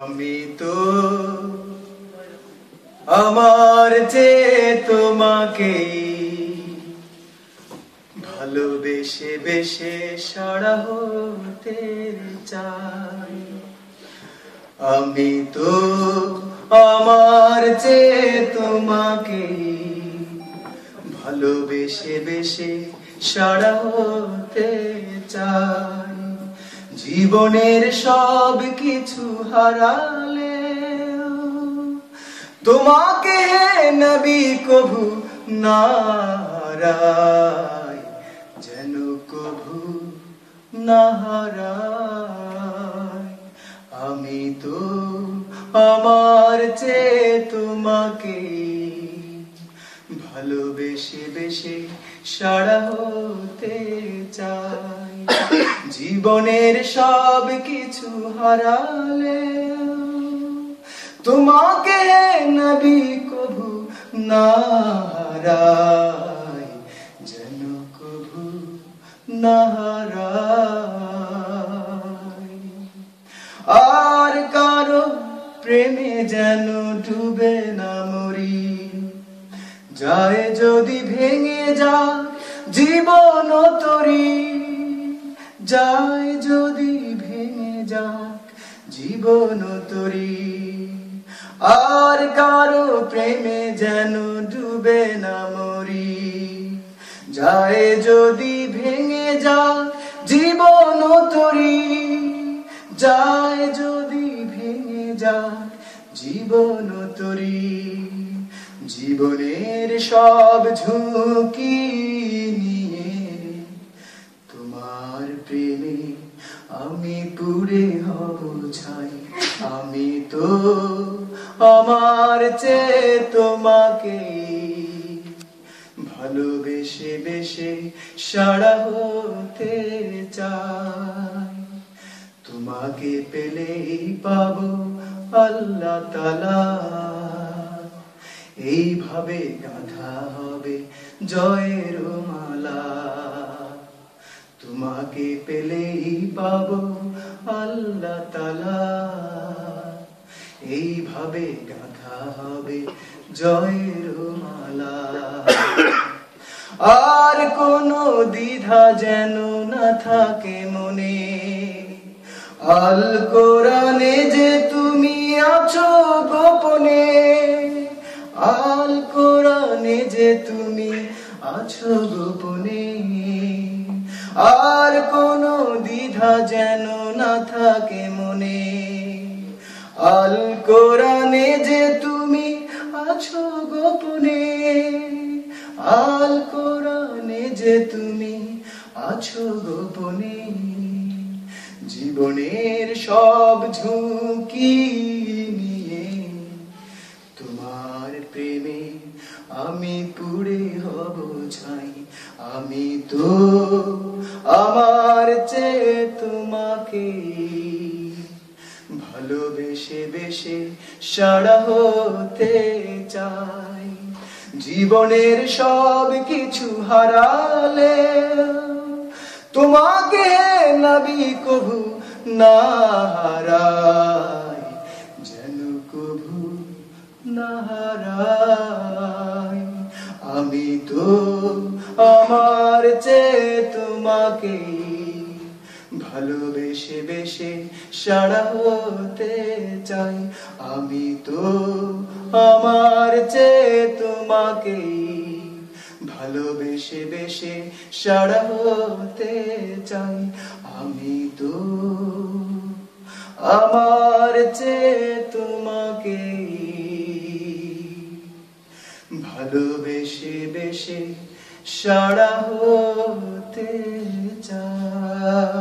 আমি তো আমার যে তোমাকে ভালোবেসে বেশে সারা হতে চাই। আমি তো আমার যে তোমাকে ভালোবেসে বেশে সারা হতে চাই। জীবনের সব কিছু হারালে। তোমাকে হে নবী কভু নারায়, যেন কভু নাহারায় আমি তো আমার চেয়ে তোমাকে ভালোবেসে বেশি সারা হতে চাই। জীবনের সব কিছু হারালে তোমাকে নবী কভু না যেন কভু না আর কারও প্রেমে যেন ডুবে না মরি যায় যদি ভেঙে যা জীবন তরি, যায় যদি ভেঙে যাক জীবন তরি। আর কারও প্রেমে যেন ডুবে না মরি, যায় যদি ভেঙে যাক জীবন তরি, যায় যদি ভেঙে যাক জীবন তরি। জীবনের সব ঝুঁকি নিয়ে তোমার প্রেমে আমি পুরে হব ছাই। আমি তো আমার চেয়ে তোমাকে ভালোবেসে বেশে সারা হতে চাই। তোমাকে পেলেই পাবো আল্লাহ তালা এইভাবে গাঁথা হবে জয়ের মালা। তোমাকে পেলেই পাব আল্লাহ তালা। এইভাবে গাঁথা হবে জয়ের মালা। আর কোনো দ্বিধা যেন না থাকে মনে। আল কোরআনে যে তুমি আছো গোপনে। কোরআনে যে তুমি আছো গোপনে। আর কোনো দ্বিধা যেন না থাকে মনে। আল কোরআনে যে তুমি আছো গোপনে। আল কোরআনে যে তুমি আছো গোপনে। জীবনের সব ঝুঁকি নিয়ে তোমার প্রেমে আমি পুড়ে হব ছাই। আমি তো আমার চেয়ে তোমাকে ভালোবেসে বেশে সারা হতে চাই। জীবনের সব কিছু হারালে তোমাকে নাবি কভু না হারায় যেন কভু না হারায় তো আমার চেয়ে তোমাকে ভালোবেসে বেশে সারা হতে চাই। আমি তো আমার চেয়ে তোমাকে ভালোবেসে বেশে সারা হতে চাই। আমি তো আমার চেয়ে ভালোবেসে বেশি সারা হতে চাই।